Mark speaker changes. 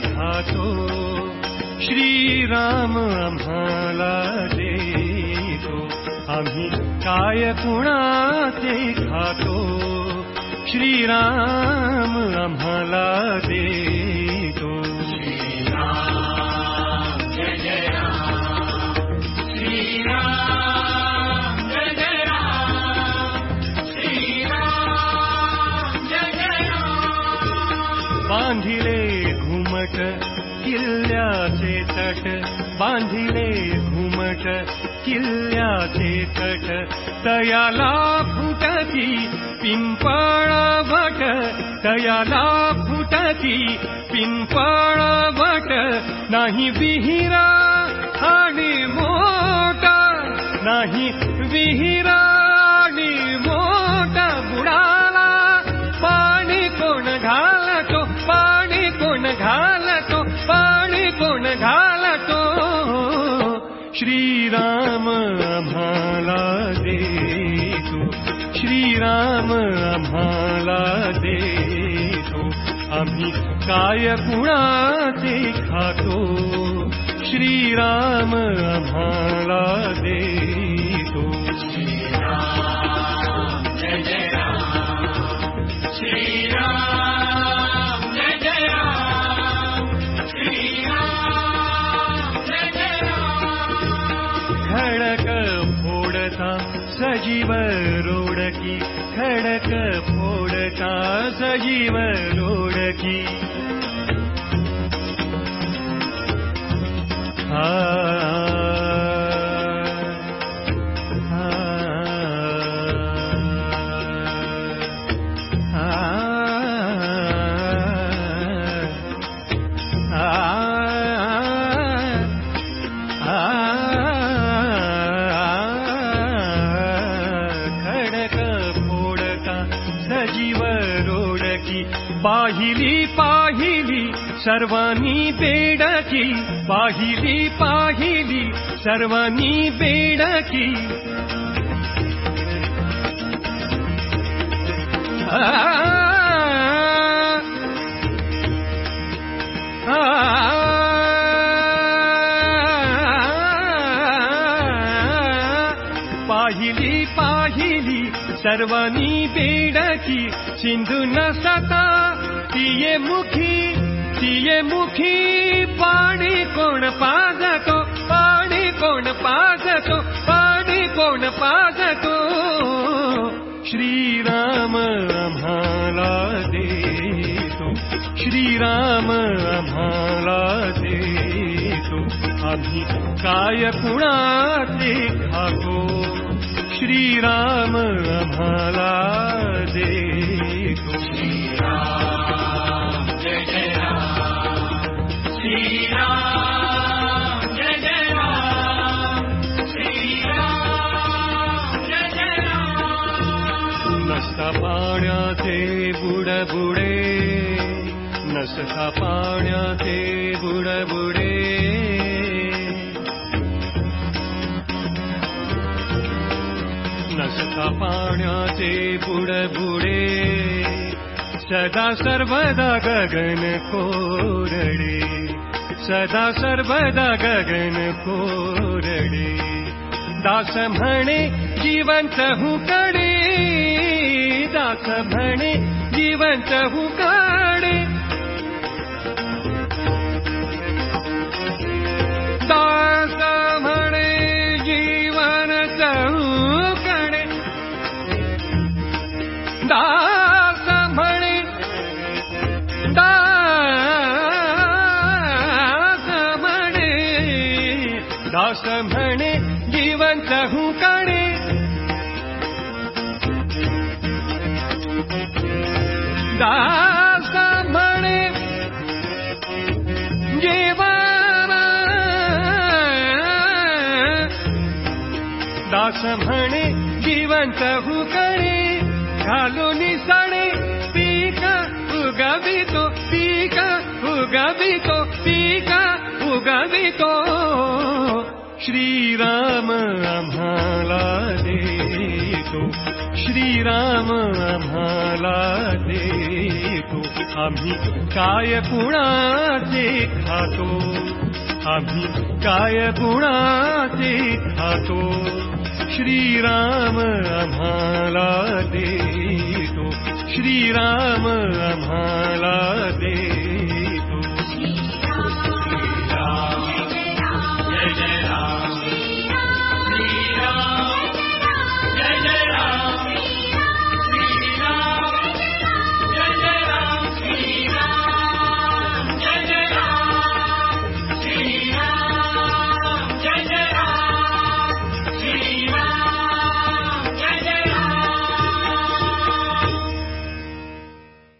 Speaker 1: खातो? श्रीराम आम्हाला देतो. आम्ही काय कुणाचे खातो? श्रीराम आम्हाला देतो घुमट किल्ल्याचे तट बांधिले घुमट किल्ल्याचे तट तयाला फुटती पिंपळ भट तयाला फुटती पिंपळ भट नाही विहिरा आणि मोठा नाही विहिरा श्रीराम आम्हाला देतो। श्रीराम आम्हाला देतो। आम्ही काय कुणाचे खातो श्रीराम देतो खडक फोडता सजीव रोडकी पाहिली पाहिली सर्वांनी बेडकी पाहिली पाहिली सर्वांनी बेडकी पाहिली पाहिली सर्वांनी बेडकी सिंधू नसता तिये मुखी पाणी कोण पाजतो पाणी कोण पाजतो पाणी कोण पाजतो श्रीराम आम्हाला देतो श्रीराम आम्हाला देतो आम्ही काय कुणाचे खातो? श्रीराम आम्हाला पाण्याचे बुडबुडे। नसता पाण्याचे बुडबुडे। नसता पाण्याचे बुडबुडे। सदा सर्वदा गगन कोरडे। सदा सर्वदा गगन कोरडे। दास म्हणे जिवंत हुकडे दास म्हणे जिवंत हुकडे दास म्हणे जीवन हुकडे दास म्हणे दास म्हणे दास म्हणे जिवंत हुकडे दास म्हणे जीवन दास म्हणे जिवंत हुकडे घालून सणे पीक उगवितो पीक उगवितो। श्रीराम देतो आम्ही काय कुणाचे खातो? आम्ही काय गुणाचे खातो? श्रीराम आम्हाला देतो. श्रीराम आम्हाला दे